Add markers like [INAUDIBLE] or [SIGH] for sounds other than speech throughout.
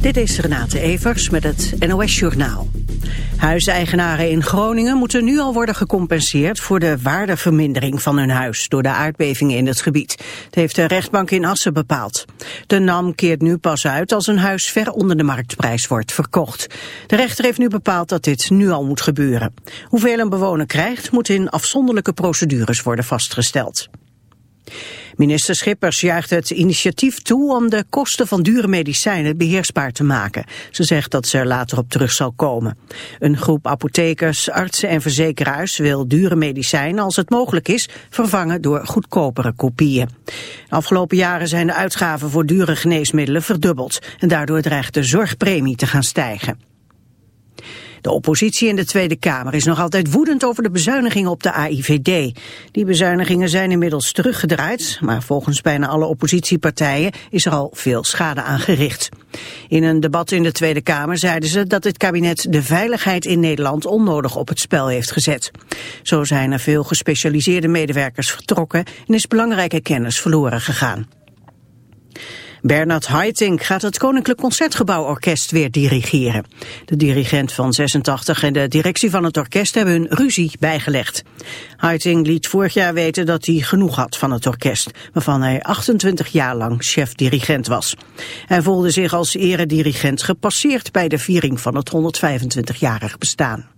Dit is Renate Evers met het NOS Journaal. Huiseigenaren in Groningen moeten nu al worden gecompenseerd voor de waardevermindering van hun huis door de aardbevingen in het gebied. Dat heeft de rechtbank in Assen bepaald. De NAM keert nu pas uit als een huis ver onder de marktprijs wordt verkocht. De rechter heeft nu bepaald dat dit nu al moet gebeuren. Hoeveel een bewoner krijgt moet in afzonderlijke procedures worden vastgesteld. Minister Schippers juicht het initiatief toe om de kosten van dure medicijnen beheersbaar te maken. Ze zegt dat ze er later op terug zal komen. Een groep apothekers, artsen en verzekeraars wil dure medicijnen als het mogelijk is vervangen door goedkopere kopieën. Afgelopen jaren zijn de uitgaven voor dure geneesmiddelen verdubbeld en daardoor dreigt de zorgpremie te gaan stijgen. De oppositie in de Tweede Kamer is nog altijd woedend over de bezuinigingen op de AIVD. Die bezuinigingen zijn inmiddels teruggedraaid, maar volgens bijna alle oppositiepartijen is er al veel schade aangericht. In een debat in de Tweede Kamer zeiden ze dat het kabinet de veiligheid in Nederland onnodig op het spel heeft gezet. Zo zijn er veel gespecialiseerde medewerkers vertrokken en is belangrijke kennis verloren gegaan. Bernard Haitink gaat het Koninklijk Concertgebouworkest weer dirigeren. De dirigent van 86 en de directie van het orkest hebben hun ruzie bijgelegd. Haitink liet vorig jaar weten dat hij genoeg had van het orkest, waarvan hij 28 jaar lang chef-dirigent was. Hij voelde zich als eredirigent gepasseerd bij de viering van het 125-jarig bestaan.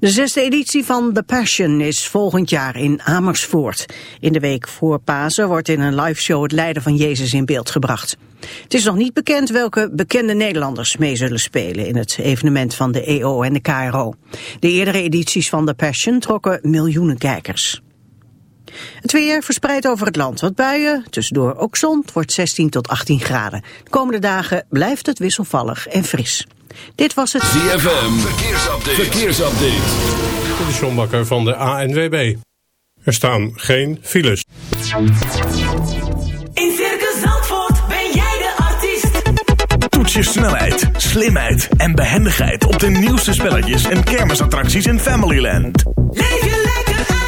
De zesde editie van The Passion is volgend jaar in Amersfoort. In de week voor Pasen wordt in een liveshow het lijden van Jezus in beeld gebracht. Het is nog niet bekend welke bekende Nederlanders mee zullen spelen in het evenement van de EO en de KRO. De eerdere edities van The Passion trokken miljoenen kijkers. Het weer verspreidt over het land wat buien, tussendoor ook zon, het wordt 16 tot 18 graden. De komende dagen blijft het wisselvallig en fris. Dit was het ZFM Verkeersupdate. Verkeersupdate. De Sjombakker van de ANWB. Er staan geen files. In Circus Zandvoort ben jij de artiest. Toets je snelheid, slimheid en behendigheid op de nieuwste spelletjes en kermisattracties in Familyland. Leef je lekker uit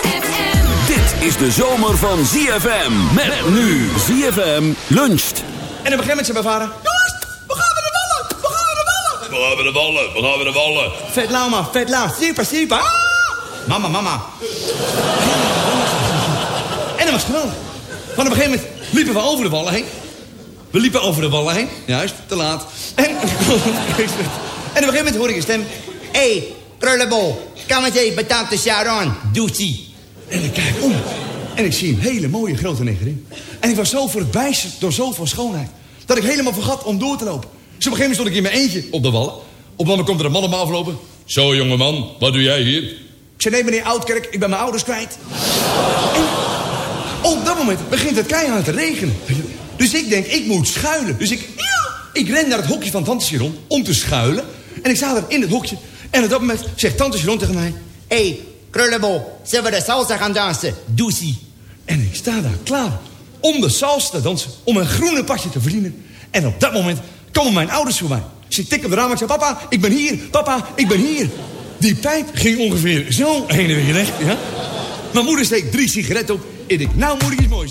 Dit is de zomer van ZFM. Met nu ZFM luncht. En op een gegeven moment zei mijn vader... Jongens, we gaan weer de wallen! We gaan weer de wallen! We gaan weer de wallen, we gaan weer de wallen. Vet lauw, man, vet lauw. Super, super. Ah! Mama, mama. En dat was geweldig. Want op een gegeven moment liepen we over de wallen heen. We liepen over de wallen heen. Juist, te laat. En, [LAUGHS] en op een gegeven moment hoor ik een stem. Hé, hey, krullenbol, kom eens even tante Sharon, doetie. En ik kijk om. En ik zie een hele mooie grote negerin. En ik was zo verbijsterd door zoveel schoonheid. Dat ik helemaal vergat om door te lopen. Dus op een gegeven moment stond ik in mijn eentje op de wallen. Op een moment komt er een man op me aflopen. Zo, jongeman, wat doe jij hier? Ik zei, nee meneer Oudkerk, ik ben mijn ouders kwijt. En op dat moment begint het keihard te regenen. Dus ik denk, ik moet schuilen. Dus ik, ik ren naar het hokje van tante Chiron om te schuilen. En ik sta er in het hokje. En op dat moment zegt tante Chiron tegen mij... Hey, krullenbol, zullen we de salsa gaan dansen? Doesie. En ik sta daar klaar om de salsa te dansen. Om een groene pasje te verdienen. En op dat moment komen mijn ouders voor mij. Dus ik tik op de raam en zei, papa, ik ben hier. Papa, ik ben hier. Die pijp ging ongeveer zo heen en weer recht, ja. Mijn moeder steekt drie sigaretten op. En ik, nou moet ik iets moois.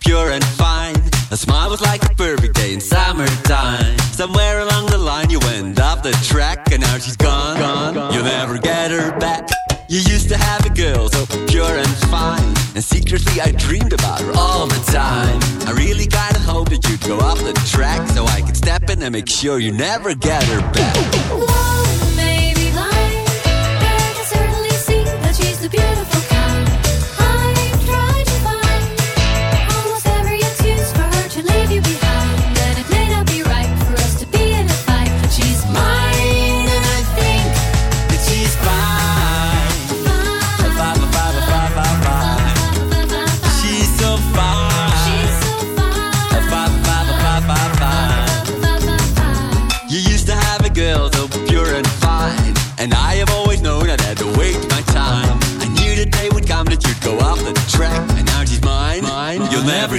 Pure and fine. A smile was like a perfect day in summertime. Somewhere along the line you went off the track and now she's gone. gone. You'll never get her back. You used to have a girl so pure and fine. And secretly I dreamed about her all the time. I really kinda hope that you'd go off the track so I could step in and make sure you never get her back. Maybe lying, but I can certainly see that she's the beautiful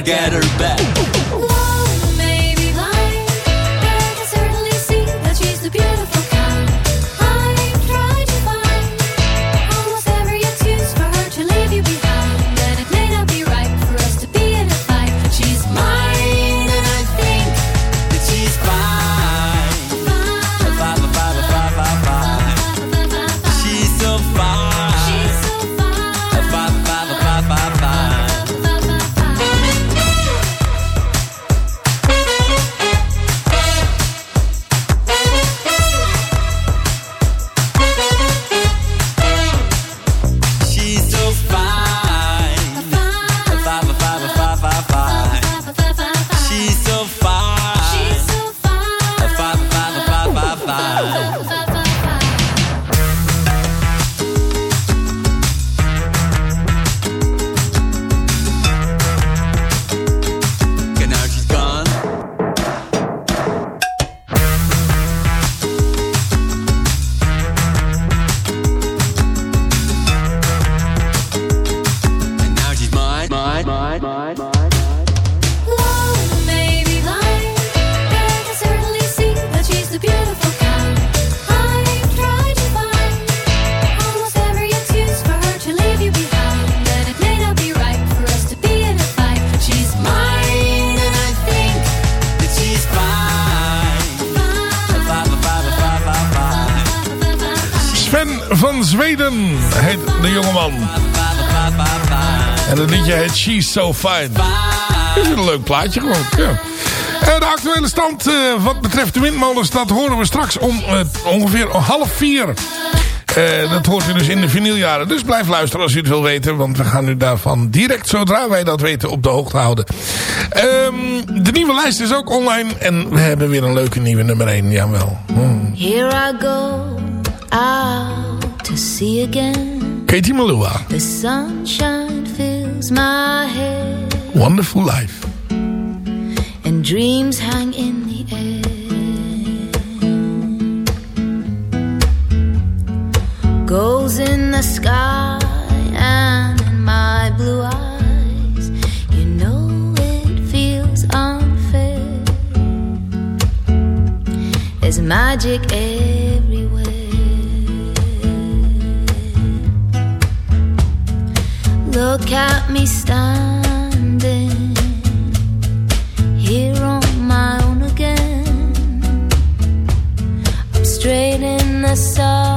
Get her back. En het liedje heet She's So Fine. Is een leuk plaatje gewoon. Ja. Eh, de actuele stand eh, wat betreft de windmolens, dat horen we straks om eh, ongeveer half vier. Dat hoort u dus in de vinyljaren. Dus blijf luisteren als u het wil weten. Want we gaan u daarvan direct, zodra wij dat weten, op de hoogte houden. Ehm, de nieuwe lijst is ook online. En we hebben weer een leuke nieuwe nummer 1. Jawel. Hmm. Here I go out to sea again. Katie Malua. The sunshine My head, wonderful Life. and dreams hang in the air. Goals in the sky and in my blue eyes. You know it feels unfair. There's magic everywhere. Look at me standing here on my own again. I'm straight in the sunshine.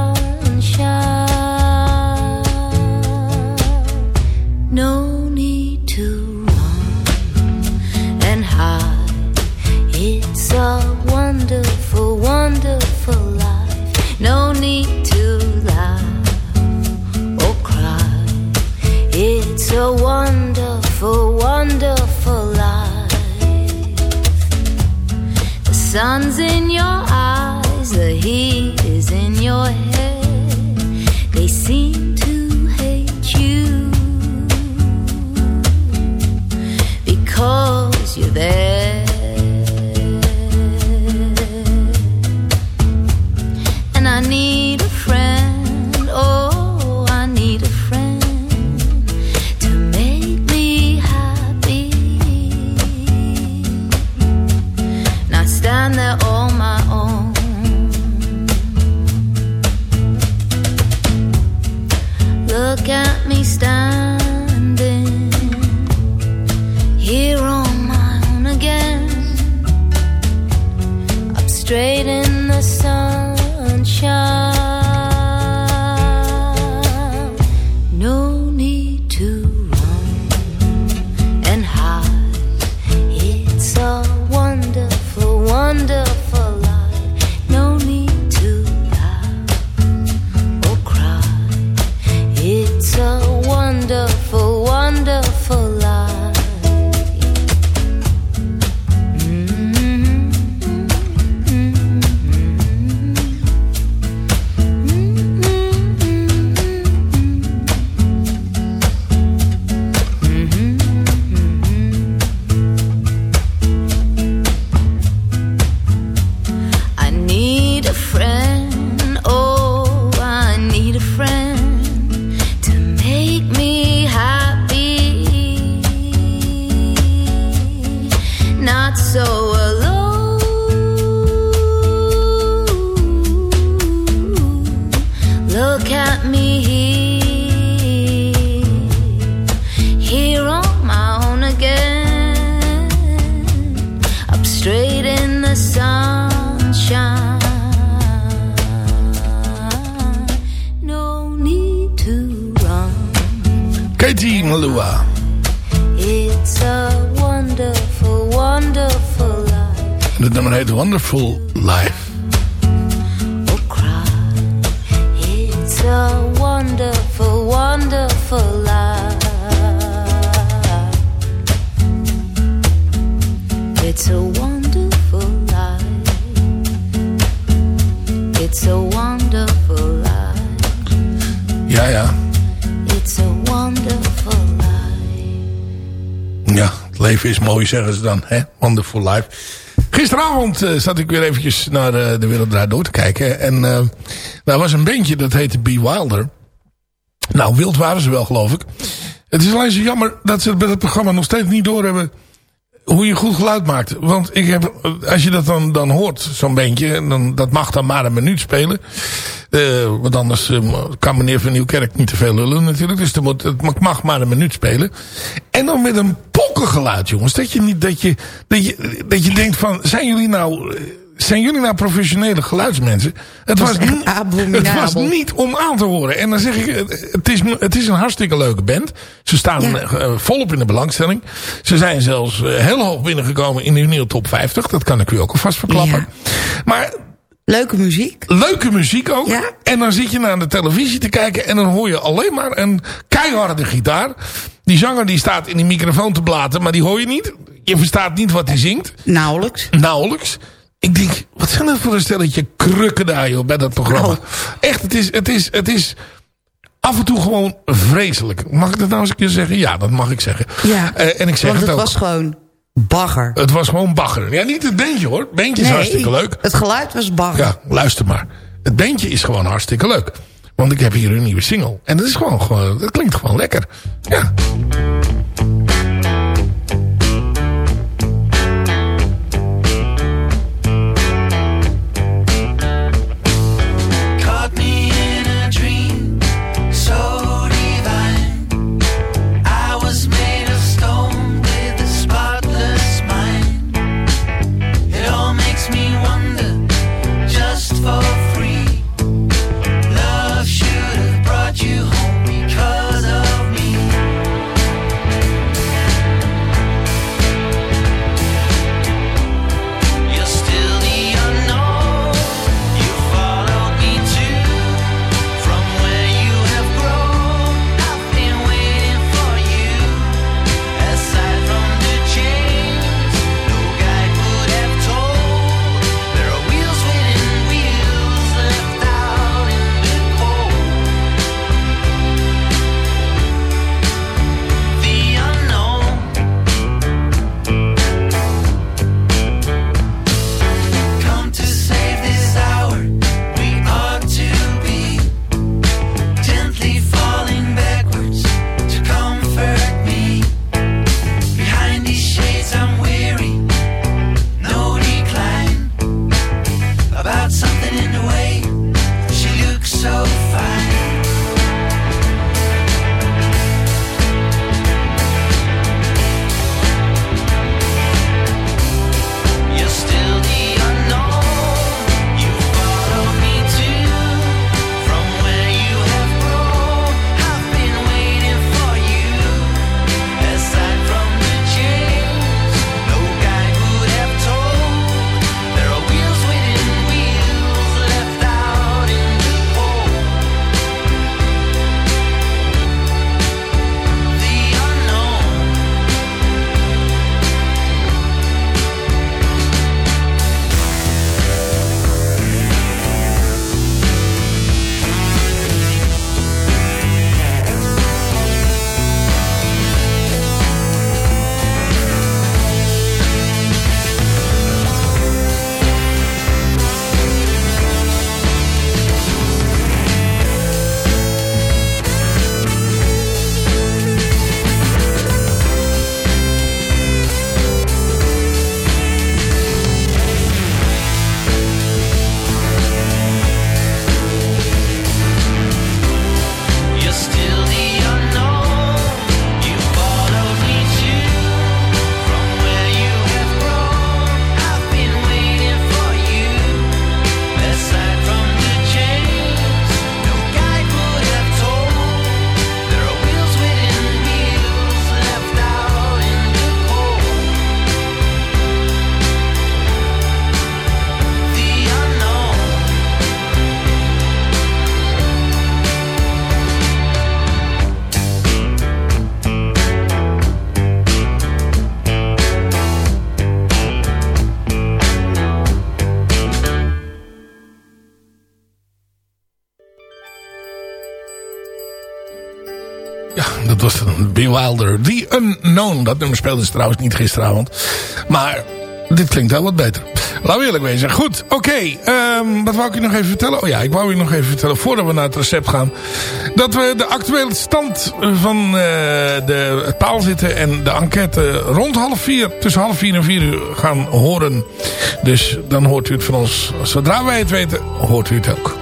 Mooi, zeggen ze dan. Hè? Wonderful life. Gisteravond eh, zat ik weer eventjes naar eh, de Wereld Draait Door te kijken. En eh daar was een bandje dat heette Be Wilder. Nou, wild waren ze wel, geloof ik. Het is alleen zo jammer dat ze bij het programma nog steeds niet doorhebben hoe je goed geluid maakt. Want ik heb, als je dat dan, dan hoort, zo'n bandje, dan, dat mag dan maar een minuut spelen. Eh, want anders eh, kan meneer Van Nieuwkerk niet te veel lullen natuurlijk. Dus er moet, het mag maar een minuut spelen. En dan met een pokkengeluid, jongens. Dat je, niet, dat je, dat je, dat je denkt van, zijn jullie nou... eh, Zijn jullie nou professionele geluidsmensen? Het was, niet, het was niet om aan te horen. En dan zeg ik, het is, het is een hartstikke leuke band. Ze staan volop in de belangstelling. Ze zijn zelfs heel hoog binnengekomen in de nieuwe top 50. Dat kan ik u ook alvast verklappen. Maar Leuke muziek. Leuke muziek ook. En dan zit je naar de televisie te kijken en dan hoor je alleen maar een keiharde gitaar. Die zanger die staat in die microfoon te blaten, maar die hoor je niet. Je verstaat niet wat hij zingt. Nauwelijks. Nauwelijks. Ik denk, wat zijn dat voor een stelletje krukken daar joh, bij dat programma. Nou. Echt, het is, het, is, het is af en toe gewoon vreselijk. Mag ik dat nou eens een keer zeggen? Ja, dat mag ik zeggen. Ja, Eh, en ik zeg want het, het ook. was gewoon bagger. Het was gewoon bagger. Ja, niet het beentje hoor. Het beentje is hartstikke leuk. Het geluid was bagger. Ja, luister maar. Het beentje is gewoon hartstikke leuk. Want ik heb hier een nieuwe single. En dat is gewoon, gewoon dat klinkt gewoon lekker. Ja. Bewilder. The Unknown. Dat nummer speelde ze trouwens niet gisteravond. Maar dit klinkt wel wat beter. We eerlijk wezen. Goed, oké. ehm, wat wou ik u nog even vertellen? Oh ja, ik wou u nog even vertellen, voordat we naar het recept gaan... dat we de actuele stand van eh, de, het paal zitten... en de enquête rond half vier, tussen half vier en vier uur gaan horen. Dus dan hoort u het van ons. Zodra wij het weten, hoort u het ook.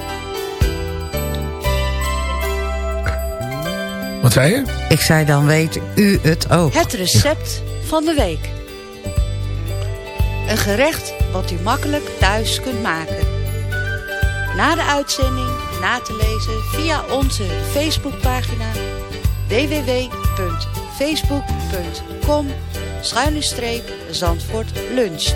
Wat zei je? Ik zei dan weet u het ook. Het recept van de week. Een gerecht wat u makkelijk thuis kunt maken. Na de uitzending na te lezen via onze Facebookpagina www.facebook.com Zandvoort luncht.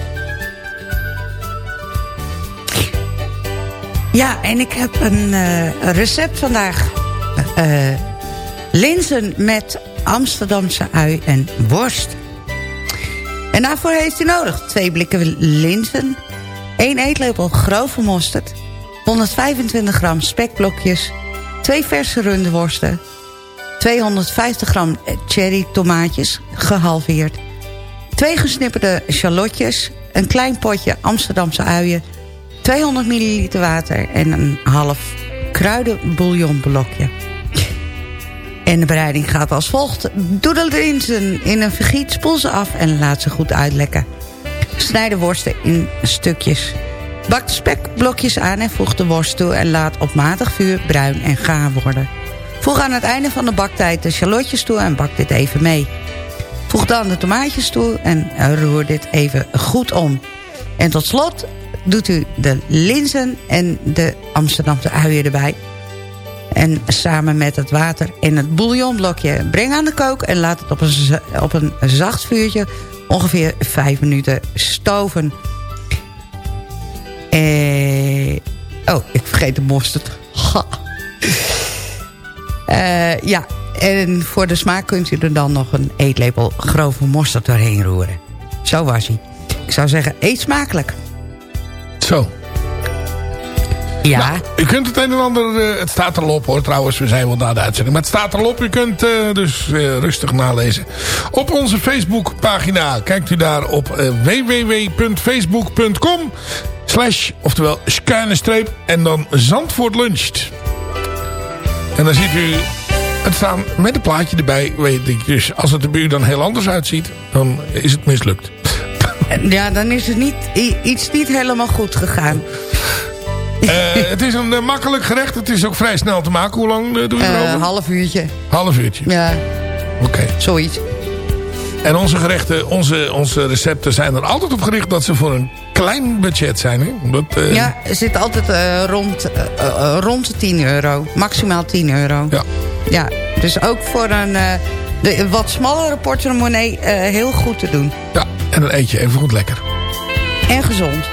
Ja, en ik heb een eh, recept vandaag. Eh, linzen met Amsterdamse ui en worst. En daarvoor heeft u nodig twee blikken linzen... 1 eetlepel grove mosterd... 125 gram spekblokjes... 2 verse runderworsten... 250 gram cherry tomaatjes, gehalveerd... 2 gesnipperde shallotjes... een klein potje Amsterdamse uien... 200 milliliter water en een half kruidenbouillonblokje. En de bereiding gaat als volgt. Doe de linzen in een vergiet, spoel ze af en laat ze goed uitlekken. Snijd de worsten in stukjes. Bak de spekblokjes aan en voeg de worst toe... en laat op matig vuur bruin en gaar worden. Voeg aan het einde van de baktijd de shallotjes toe en bak dit even mee. Voeg dan de tomaatjes toe en roer dit even goed om. En tot slot doet u de linzen en de Amsterdamse uien erbij. En samen met het water en het bouillonblokje breng aan de kook... en laat het op een, op een zacht vuurtje ongeveer 5 minuten stoven. Eh, oh, ik vergeet de mosterd. Eh, ja, en voor de smaak kunt u er dan nog een eetlepel grove mosterd doorheen roeren. Zo was hij. Ik zou zeggen, eet smakelijk. Zo. Ja. Nou, u kunt het een en ander... eh, het staat er al op hoor trouwens. We zijn wel na de uitzending. Maar het staat er al op. U kunt eh, dus eh, rustig nalezen. Op onze Facebookpagina kijkt u daar op www.facebook.com slash, oftewel schuine streep en dan Zandvoort luncht. En dan ziet u het staan met een plaatje erbij. Weet ik. Dus als het er bij u dan heel anders uitziet, dan is het mislukt. Ja, dan is het niet, iets niet helemaal goed gegaan. Eh, het is een eh, makkelijk gerecht. Het is ook vrij snel te maken. Hoe lang eh, doe je erover? half uurtje. Half uurtje. Ja, Oké. zoiets. En onze gerechten, onze, onze recepten zijn er altijd op gericht dat ze voor een klein budget zijn. Hè? Dat, Ja, het zit altijd rond, rond de 10 euro. Maximaal 10 euro. Ja. Ja, dus ook voor een de wat smallere portemonnee heel goed te doen. Ja, en dan eet je even goed lekker. En gezond.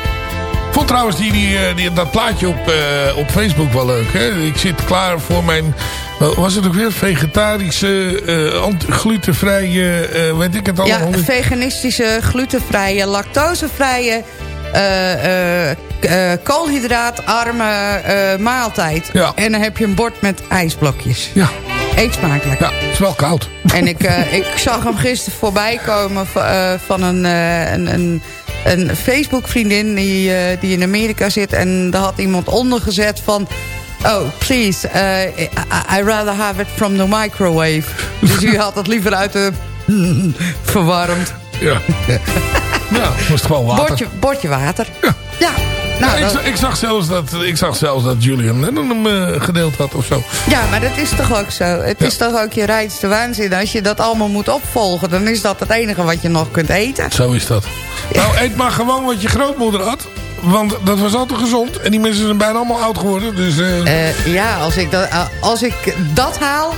Ik vond trouwens die, die, eh, die, dat plaatje op, eh, op Facebook wel leuk. Hè? Ik zit klaar voor mijn... wat Was het ook weer? Vegetarische, eh, glutenvrije, eh, weet ik het Ja, allemaal. veganistische, glutenvrije, lactosevrije, eh, eh, eh, koolhydraatarme eh, maaltijd. Ja. En dan heb je een bord met ijsblokjes. Ja. Eet smakelijk. Ja, het is wel koud. En ik, eh, ik zag hem gisteren voorbij komen eh, van een, eh, een, een, een Facebook-vriendin die, die in Amerika zit. En daar had iemand onder gezet van... Oh, please, I, I rather have it from the microwave. Dus u had het liever uit de... verwarmd. Ja. [LAUGHS] ja, moest gewoon water. Bordje, bordje water. Ja. Ja, nou, Ja, ik, dat- ik, zag zelfs dat, ik zag zelfs dat Julian Lennon hem eh, gedeeld had of zo. ja, maar dat is toch ook zo. Het is toch ook je reinste waanzin. Als je dat allemaal moet opvolgen, dan is dat het enige wat je nog kunt eten. Zo is dat. Nou, eet maar gewoon wat je grootmoeder had. Want dat was altijd gezond. En die mensen zijn bijna allemaal oud geworden. Dus eh, Eh, ja, als ik, dat, als ik dat haal,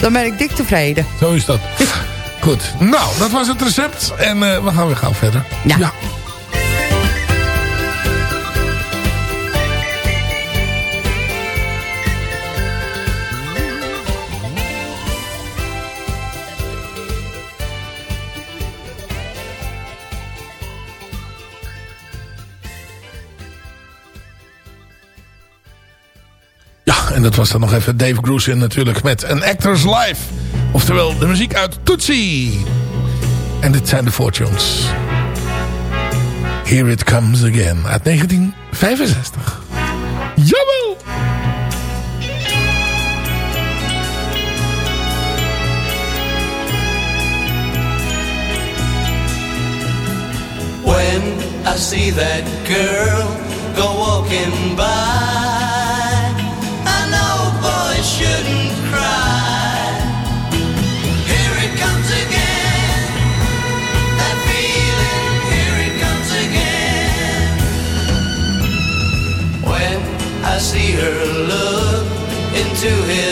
dan ben ik dik tevreden. zo is dat. [LAUGHS] Goed. Nou, dat was het recept. En we gaan weer gauw verder. Ja. Ja, dat was dan nog even Dave Grusin natuurlijk met een Actors Live. Oftewel de muziek uit Tootsie. En dit zijn de Fortunes. Here It Comes Again uit 1965. Jawel! When I see that girl go walking by to him.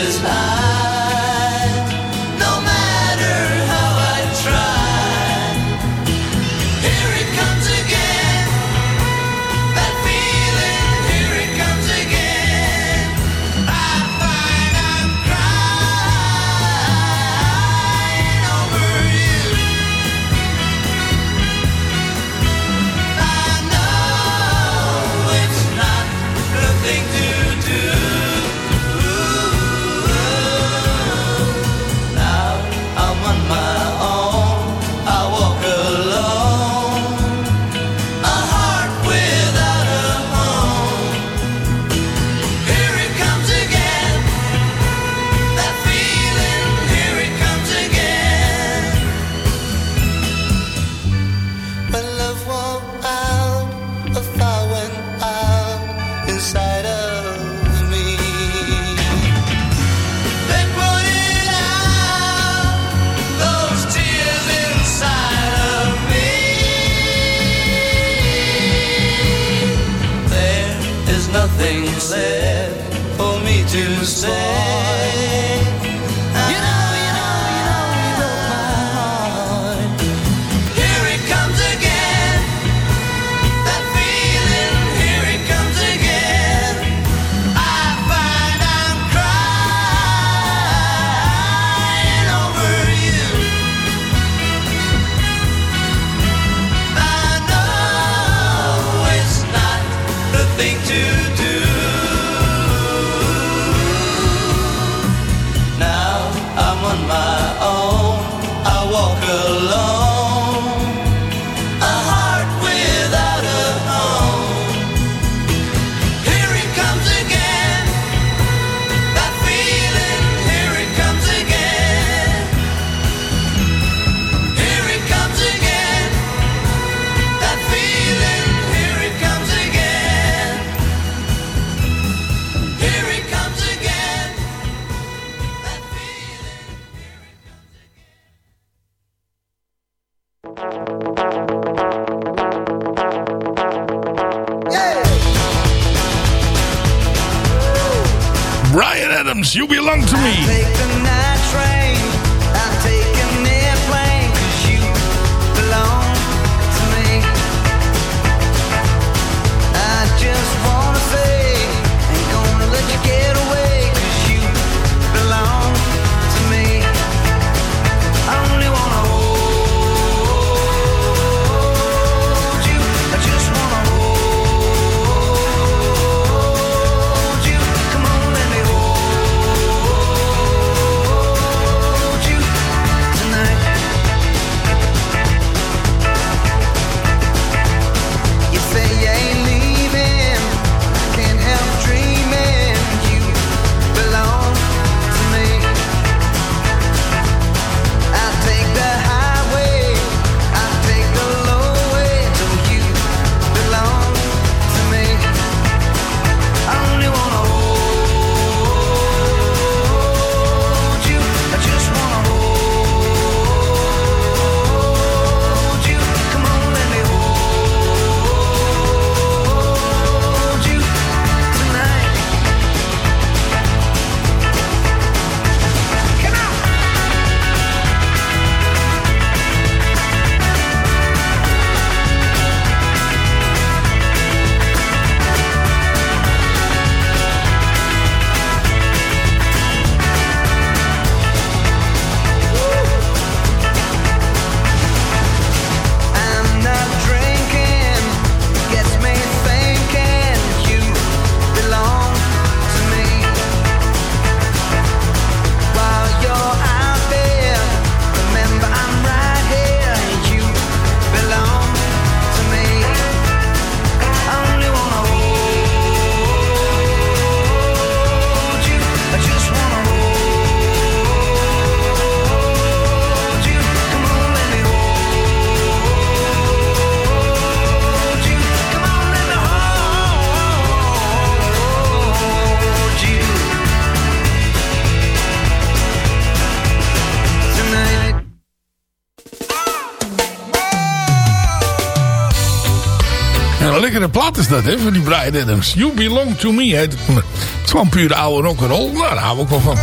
Plaat is dat, hè, van die Brian Adams. You Belong To Me heet het. Het is gewoon puur oude rock'n'roll. Nou, daar hou ik wel van.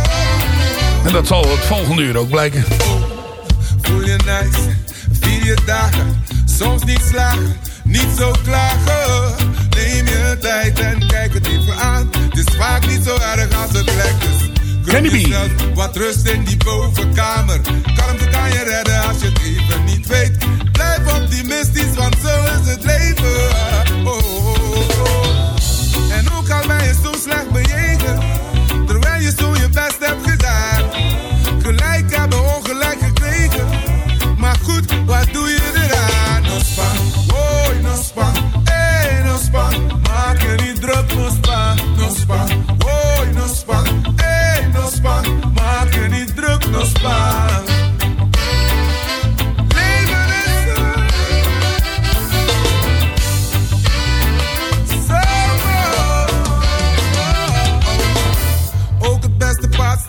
En dat zal het volgende uur ook blijken. Voel je nice, vier je dagen, soms niet slagen, niet zo klagen. Neem je tijd en kijk het even aan. Het is vaak niet zo erg als het lijkt. Kenny B. wat rust in die bovenkamer. Kalmte kan je redden als je het even niet weet. Blijf optimistisch, want zo is het leven. Oh, oh, oh, oh. En ook al ben je zo slecht terwijl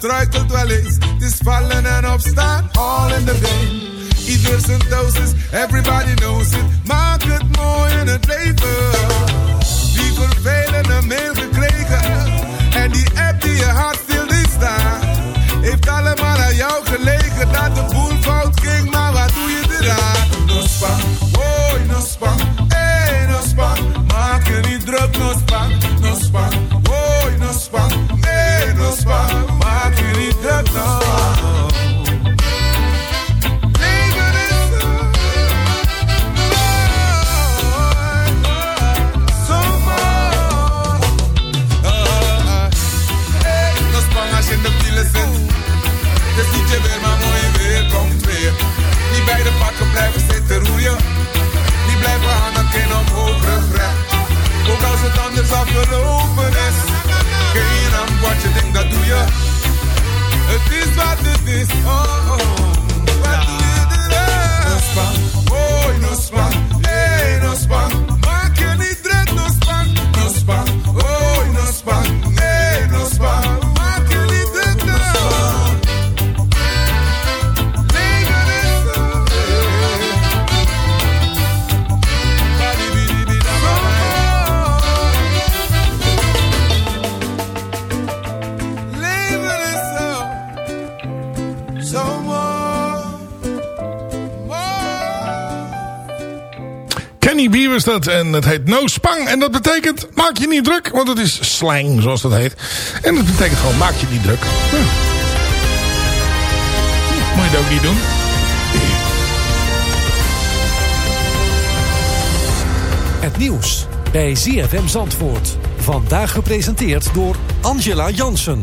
struikelt wel eens. Het is vallen en opstaan, all in the game. Ieder zijn dosis, everybody knows it. Maak het mooi in het leven. Die vervelende mail Europa. Het is wat het is, oh, oh. Dat. En het heet No Spang. En dat betekent, maak je niet druk. Want het is slang, zoals dat heet. En dat betekent gewoon, maak je niet druk. Ja. Moet je het ook niet doen. Het nieuws bij ZFM Zandvoort. Vandaag gepresenteerd door Angela Jansen.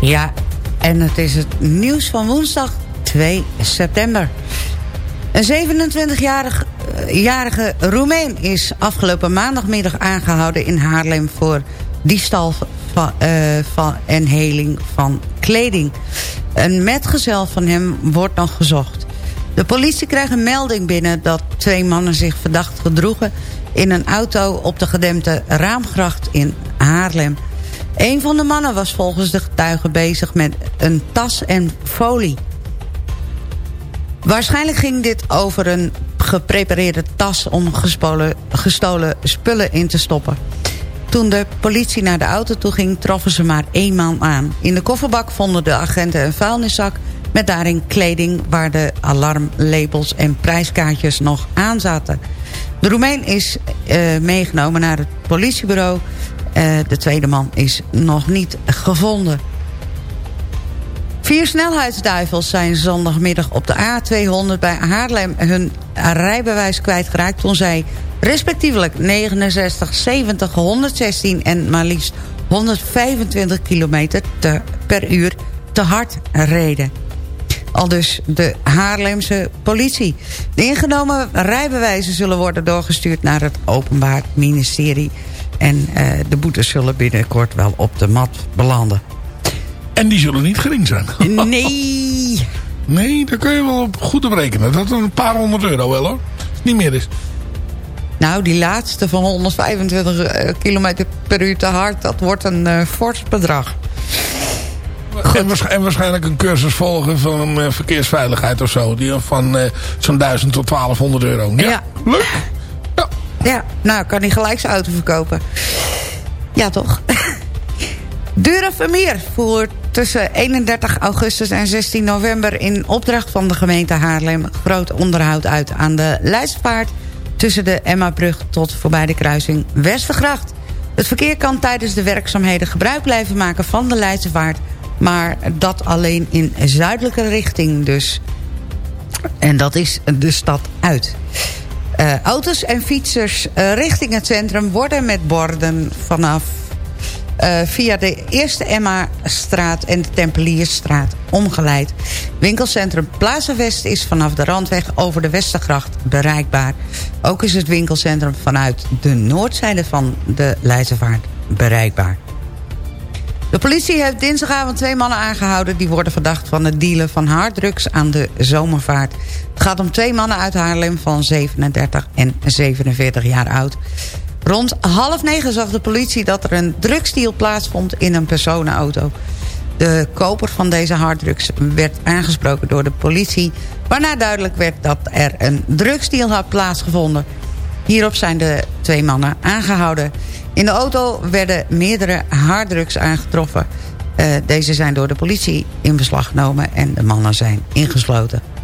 Ja, en het is het nieuws van woensdag 2 september. Een 27-jarige jarige Roemeen is afgelopen maandagmiddag aangehouden in Haarlem... voor diefstal van, eh, van, en heling van kleding. Een metgezel van hem wordt nog gezocht. De politie krijgt een melding binnen dat twee mannen zich verdacht gedroegen... in een auto op de gedempte Raamgracht in Haarlem. Een van de mannen was volgens de getuigen bezig met een tas en folie. Waarschijnlijk ging dit over een geprepareerde tas... om gespolen, gestolen spullen in te stoppen. Toen de politie naar de auto toe ging, troffen ze maar één man aan. In de kofferbak vonden de agenten een vuilniszak... met daarin kleding waar de alarmlabels en prijskaartjes nog aan zaten. De Roemeen is uh, meegenomen naar het politiebureau. Uh, de tweede man is nog niet gevonden. Vier snelheidsduivels zijn zondagmiddag op de A200 bij Haarlem... hun rijbewijs kwijtgeraakt toen zij respectievelijk 69, 70, 116 en maar liefst 125 kilometer te, per uur te hard reden. Al dus de Haarlemse politie. De ingenomen rijbewijzen zullen worden doorgestuurd naar het Openbaar Ministerie. En uh, de boetes zullen binnenkort wel op de mat belanden. En die zullen niet gering zijn. Nee. Nee, daar kun je wel op goed op rekenen. Dat is een paar honderd euro wel hoor. Niet meer is. Nou, die laatste van 125 km per uur te hard... dat wordt een uh, fors bedrag. En, waarsch en, waarschijnlijk een cursus volgen van uh, verkeersveiligheid of zo. Die van uh, zo'n 1000 tot 1200 euro. Ja, ja. leuk. Ja. Ja, nou kan hij gelijk zijn auto verkopen. Ja, toch? [LAUGHS] Dure Vermeer voert tussen 31 augustus en 16 november... in opdracht van de gemeente Haarlem groot onderhoud uit aan de Leidsevaart... tussen de Emmabrug tot voorbij de kruising Westergracht. Het verkeer kan tijdens de werkzaamheden gebruik blijven maken van de Leidsevaart... maar dat alleen in zuidelijke richting dus. En dat is de stad uit. Uh, auto's en fietsers uh, richting het centrum worden met borden vanaf uh, via de Eerste Emma-straat en de Tempeliersstraat omgeleid. Winkelcentrum Plaza West is vanaf de Randweg over de Westergracht bereikbaar. Ook is het winkelcentrum vanuit de noordzijde van de Leidsevaart bereikbaar. De politie heeft dinsdagavond twee mannen aangehouden... die worden verdacht van het dealen van harddrugs aan de zomervaart. Het gaat om twee mannen uit Haarlem van 37 en 47 jaar oud. Rond half negen zag de politie dat er een drugsdeal plaatsvond in een personenauto. De koper van deze harddrugs werd aangesproken door de politie... waarna duidelijk werd dat er een drugsdeal had plaatsgevonden. Hierop zijn de twee mannen aangehouden. In de auto werden meerdere harddrugs aangetroffen. Uh, deze zijn door de politie in beslag genomen en de mannen zijn ingesloten.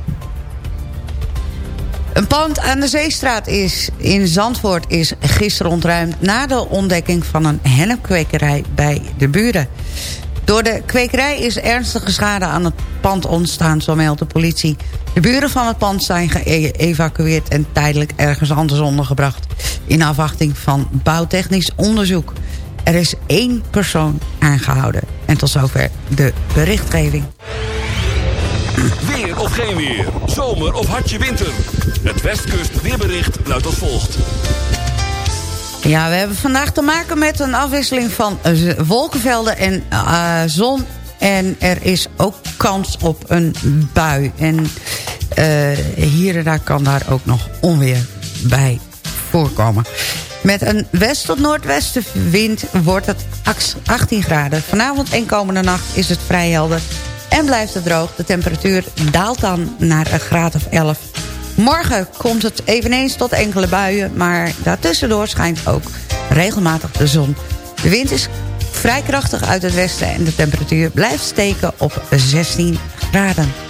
Een pand aan de Zeestraat is, in Zandvoort is gisteren ontruimd... na de ontdekking van een hennepkwekerij bij de buren. Door de kwekerij is ernstige schade aan het pand ontstaan, zo meldt de politie. De buren van het pand zijn geëvacueerd en tijdelijk ergens anders ondergebracht... in afwachting van bouwtechnisch onderzoek. Er is één persoon aangehouden. En tot zover de berichtgeving. Weer of geen weer, zomer of hartje winter. Het Westkust weerbericht luidt als volgt. Ja, we hebben vandaag te maken met een afwisseling van wolkenvelden en uh, zon. En er is ook kans op een bui. En uh, hier en daar kan daar ook nog onweer bij voorkomen. Met een west- tot noordwestenwind wordt het 18 graden. Vanavond en komende nacht is het vrij helder en blijft het droog. De temperatuur daalt dan naar een graad of 11. Morgen komt het eveneens tot enkele buien... maar daartussendoor schijnt ook regelmatig de zon. De wind is vrij krachtig uit het westen... en de temperatuur blijft steken op 16 graden.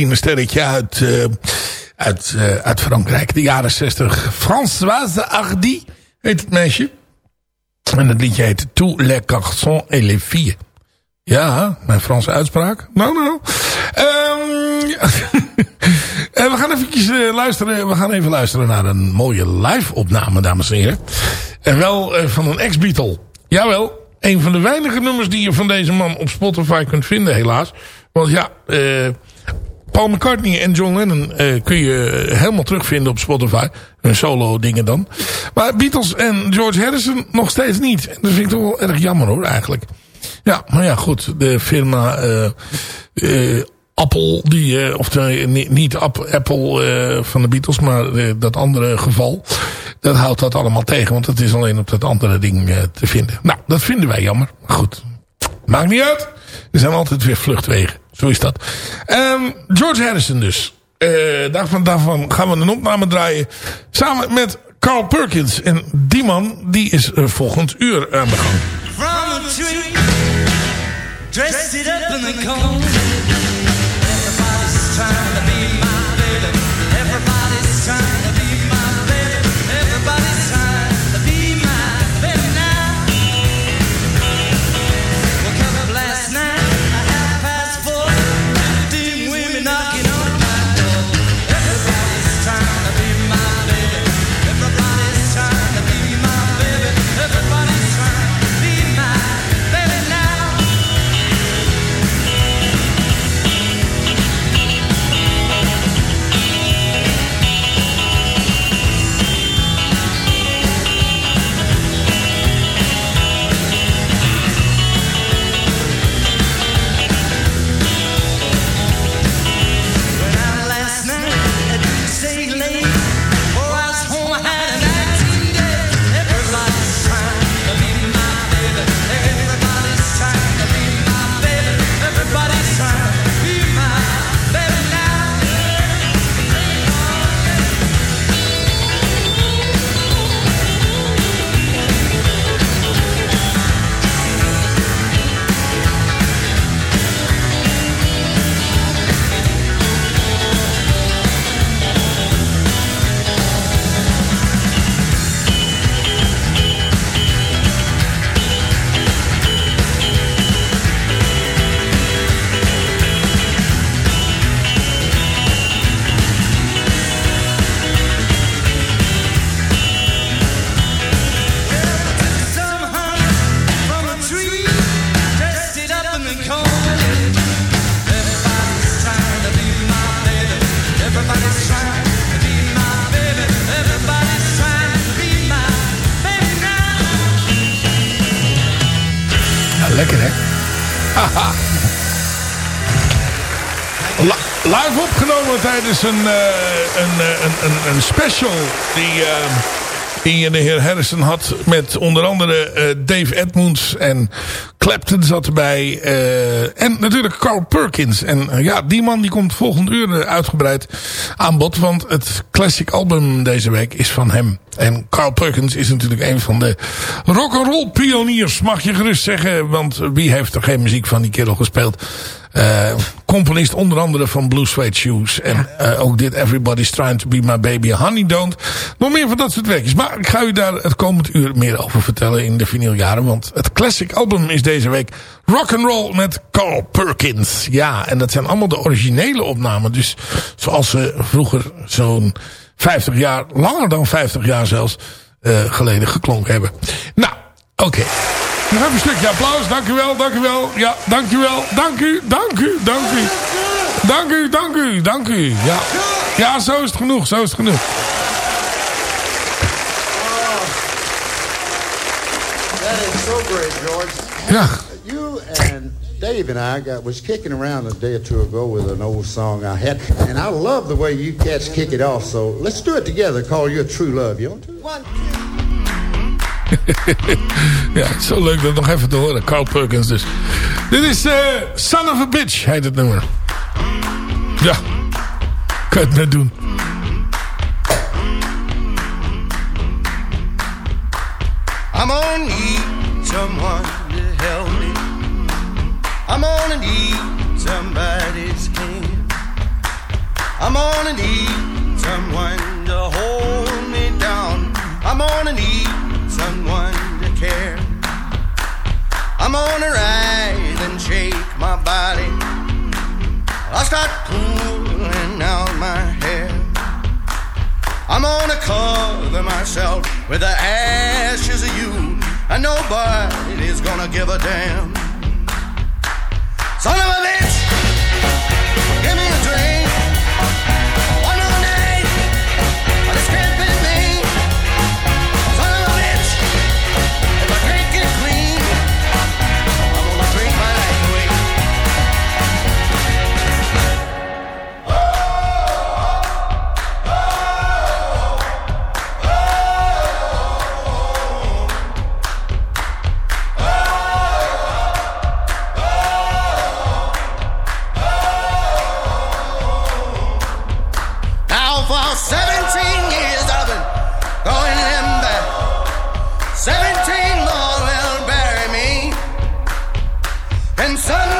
Eh, tienersterretje uit, eh, uit, eh, uit Frankrijk. De jaren 60. Françoise Hardy heet het meisje. En het liedje heet Tous les garçons et les filles. Ja, mijn Franse uitspraak. Nou, nou. En we gaan eventjes eh, luisteren. We gaan even luisteren naar een mooie live opname, dames en heren. En wel van een ex-Beatle. Jawel, een van de weinige nummers die je van deze man op Spotify kunt vinden, helaas. Want ja, eh, Paul McCartney en John Lennon eh, kun je helemaal terugvinden op Spotify. Hun solo dingen dan. Maar Beatles en George Harrison nog steeds niet. Dat vind ik toch wel erg jammer hoor, eigenlijk. Ja, maar ja, goed. De firma eh, eh, Apple, die, eh, of de, niet, niet App- Apple eh, van de Beatles, maar eh, dat andere geval. Dat houdt dat allemaal tegen, want het is alleen op dat andere ding eh, te vinden. Nou, dat vinden wij jammer. Maar goed, maakt niet uit. Er zijn altijd weer vluchtwegen. Zo is dat. Ehm, George Harrison dus. Eh, daarvan, daarvan gaan we een opname draaien. Samen met Carl Perkins. En die man, die is eh, volgend uur aan de gang. Tijdens een, eh, een, eh, een, een, een special die, eh, die de heer Harrison had met onder andere Dave Edmunds en Clapton zat erbij en natuurlijk Carl Perkins. En ja, die man die komt volgend uur uitgebreid aan bod, want het classic album deze week is van hem. En Carl Perkins is natuurlijk een van de rock'n'roll pioniers, mag je gerust zeggen. Want wie heeft er geen muziek van die kerel gespeeld? Eh, componist onder andere van Blue Suede Shoes. En eh, ook dit Everybody's Trying to Be My Baby Honey Don't. Nog meer van dat soort werkjes. Maar ik ga u daar het komend uur meer over vertellen in de vinyljaren. Want het classic album is deze week Rock'n'Roll met Carl Perkins. Ja, en dat zijn allemaal de originele opnamen. Dus zoals ze vroeger zo'n 50 jaar, langer dan 50 jaar zelfs, eh, geleden geklonken hebben. Nou, oké. Nog even een stukje applaus. Dank u wel, dank u wel. Ja, dank u wel. Dank u, dank u, dank u. Dank u, dank u, dank u. Ja, ja zo is het genoeg, zo is het genoeg. That is so great, George. Yeah. You and Dave and I got was kicking around a day or two ago with an old song I had, and I love the way you cats kick it off. So let's do it together. Call you a true love. You want to? One. [LAUGHS] ja, het is zo leuk dat nog even te horen. Carl Perkins dus. Dit is eh, Son of a Bitch, heet het nummer. Ja, kan je het net doen. I'm gonna need someone to help me. I'm gonna need somebody's hand. I'm gonna need someone to hold me down. I'm gonna need someone to care. I'm gonna rise and shake my body. I'll start pulling out my hair. I'm gonna cover myself with the ashes of you, and nobody's gonna give a damn. Son of a bitch, give me a drink. And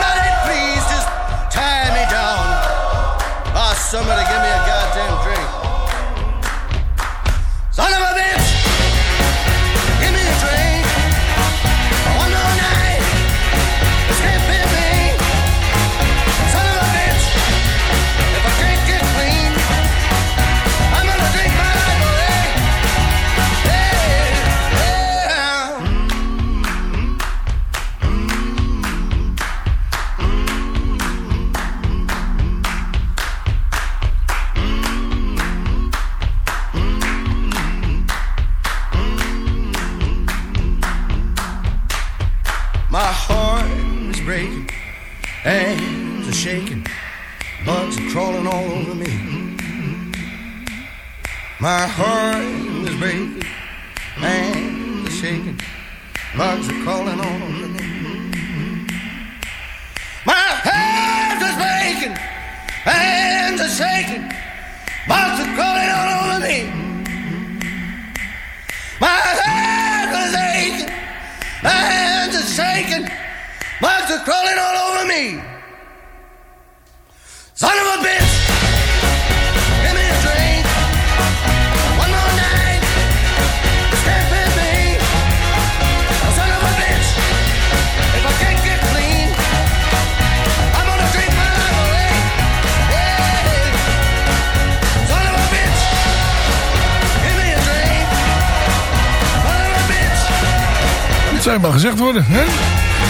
gezegd worden, hè?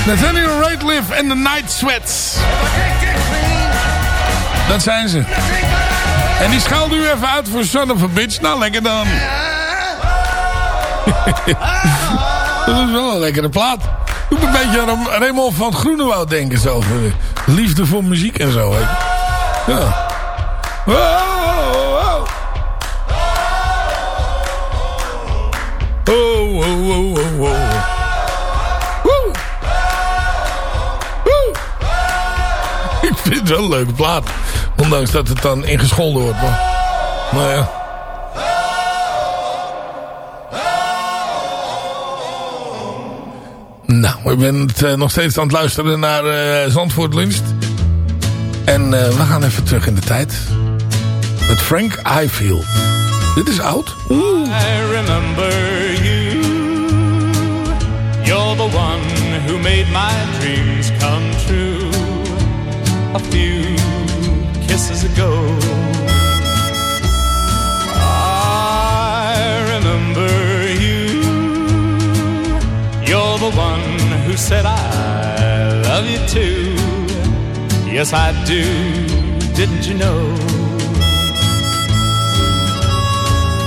Nathaniel Rateliff en The Night Sweats. Dat zijn ze. En die schaalt u even uit voor Son of a Bitch. Nou, lekker dan. [LAUGHS] dat is wel een lekkere plaat. Doet een beetje aan Raymond van Groenewoud denken. Zo, over liefde voor muziek en zo. Hè. Ja. Wow, wow. Oh, oh, oh, oh, vind het wel een leuke plaat. Ondanks dat het dan ingescholden wordt. Maar, maar ja. Nou, we bent uh, nog steeds aan het luisteren naar uh, Zandvoort Lunch. En uh, we gaan even terug in de tijd. Met Frank Highfield. Dit is oud. Oeh. I remember you. You're the one who made my true. A few kisses ago. I remember you. You're the one who said I love you too. Yes, I do. Didn't you know?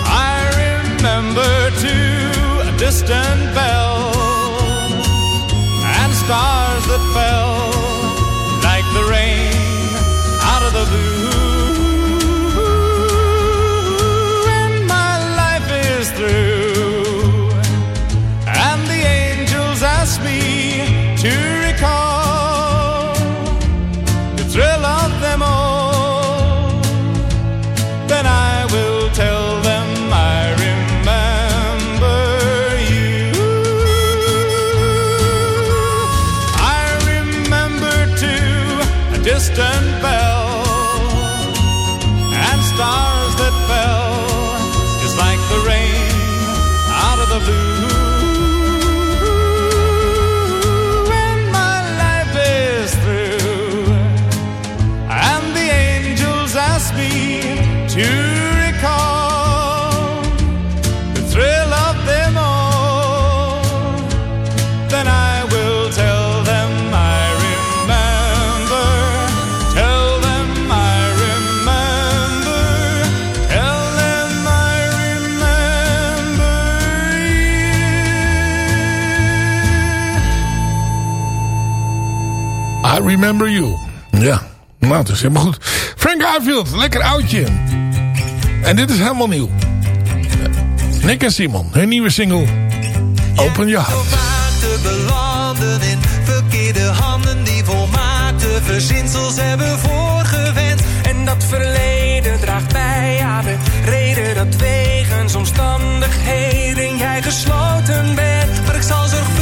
I remember too a distant bell and stars that fell the blue. And my life is through. And the angels ask me to recall the thrill of them all. Then I will tell them I remember you. I remember too a distant bell. Remember You. Ja, nou, is helemaal goed. Frank Ifield, lekker oudje. En dit is helemaal nieuw. Nick en Simon, hun nieuwe single. Open je heart. te belanden in verkeerde handen die volmaakte verzinsels hebben voorgewend. En dat verleden draagt bij aan de reden dat wegens omstandigheden jij gesloten bent. Maar ik zal zorgen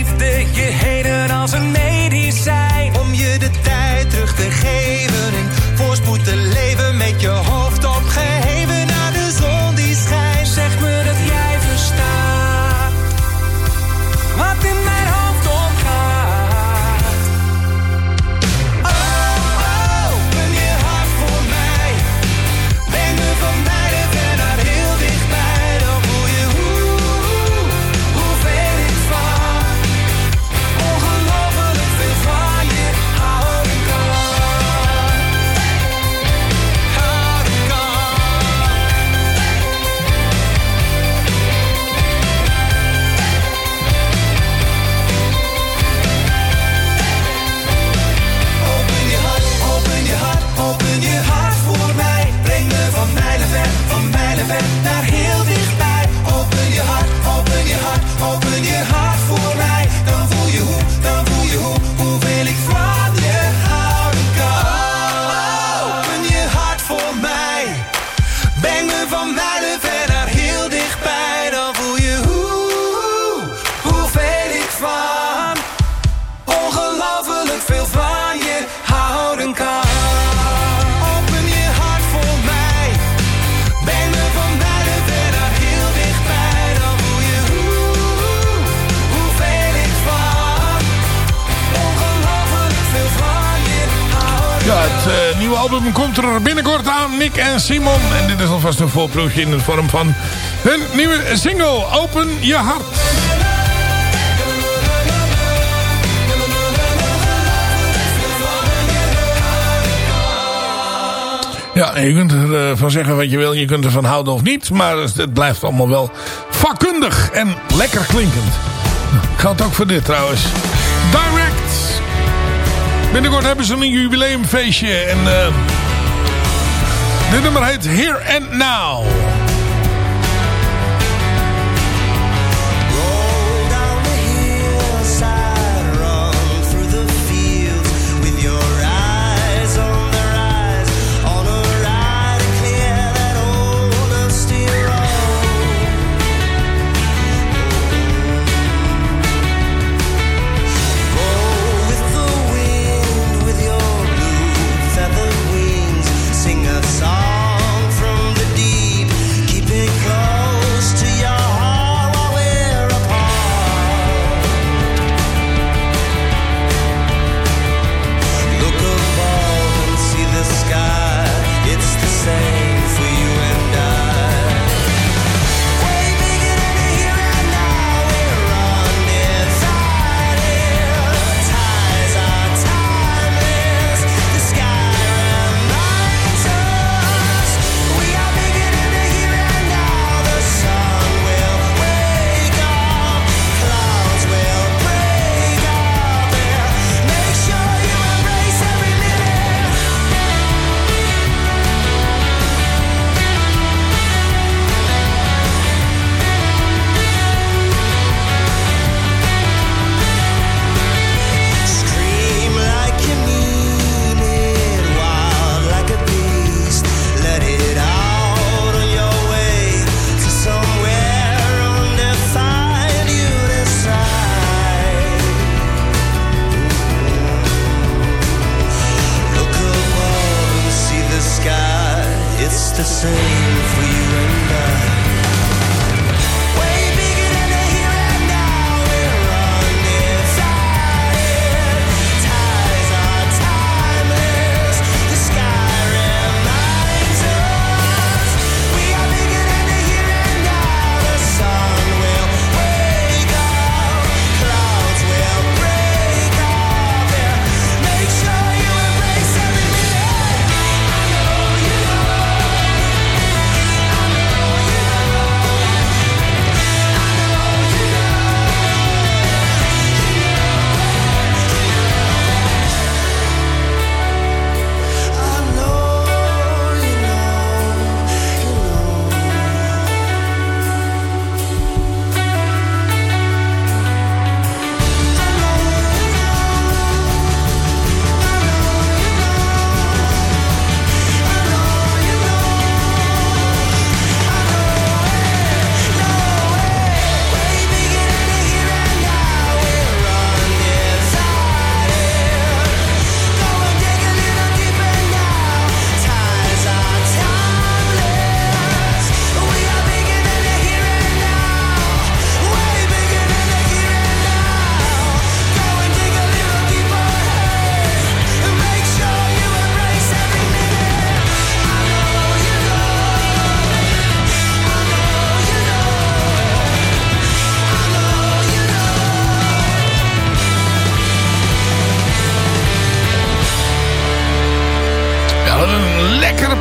liefde, je heden als een nee. was een voorproefje in de vorm van hun nieuwe single Open Je Hart. Ja, je kunt eh, ervan zeggen wat je wil. Je kunt ervan houden of niet. Maar het blijft allemaal wel vakkundig en lekker klinkend. Geldt ook voor dit trouwens. Direct. Binnenkort hebben ze een jubileumfeestje. En... Eh, Dit nummer heet Here and Now.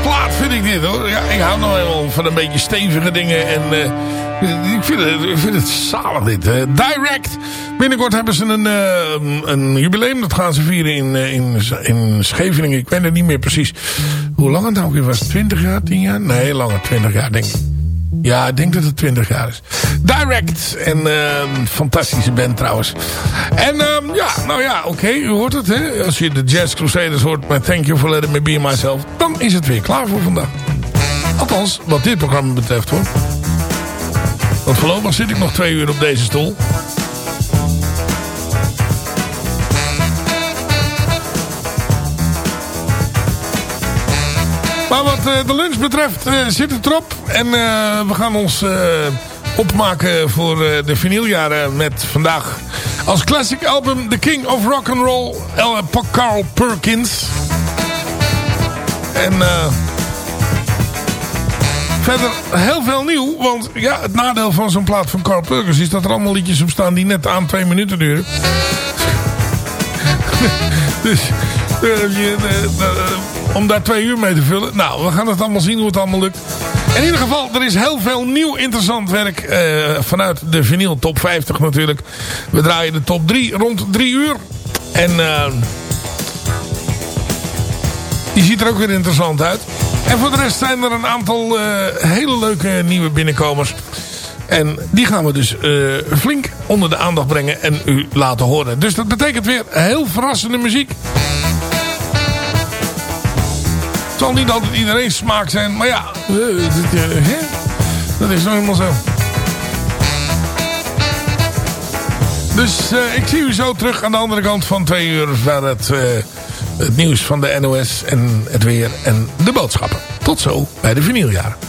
Plaat vind ik dit hoor. Ja, ik hou nou helemaal van een beetje stevige dingen. En eh, ik, vind het, ik vind het zalig dit. eh. Direct. Binnenkort hebben ze een, eh, een jubileum. Dat gaan ze vieren in, eh, in, in Scheveningen. Ik weet het niet meer precies hoe lang het nou weer was. 20 jaar, 10 jaar? Nee, langer. 20 jaar denk ik. Ja, ik denk dat het 20 jaar is. Direct. En ehm, fantastische band trouwens. En ehm, ja, nou ja, oké, u hoort het hè. Als je de Jazz Crusaders hoort met Thank You For Letting Me Be Myself. Dan is het weer klaar voor vandaag. Althans, wat dit programma betreft hoor. Want voorlopig zit ik nog twee uur op deze stoel. Wat eh, de lunch betreft eh, zit het erop. En eh, we gaan ons opmaken voor de vinyljaren met vandaag als classic album The King of Rock and Roll, Carl Perkins. En verder heel veel nieuw, want ja, het nadeel van zo'n plaat van Carl Perkins is dat er allemaal liedjes op staan die net aan twee minuten duren. [LAUGHS] dus eh, je, om daar twee uur mee te vullen. Nou, we gaan het allemaal zien hoe het allemaal lukt. In ieder geval, er is heel veel nieuw interessant werk eh, vanuit de vinyl top 50 natuurlijk. We draaien de top 3 rond 3 uur. En eh, die ziet er ook weer interessant uit. En voor de rest zijn er een aantal eh, hele leuke nieuwe binnenkomers. En die gaan we dus flink onder de aandacht brengen en u laten horen. Dus dat betekent weer heel verrassende muziek. Zal niet altijd iedereen smaak zijn, maar ja, eh, eh, dat is nou helemaal zo. Dus eh, ik zie u zo terug aan de andere kant van twee uur... naar het, het nieuws van de NOS en het weer en de boodschappen. Tot zo bij de vinyljaren.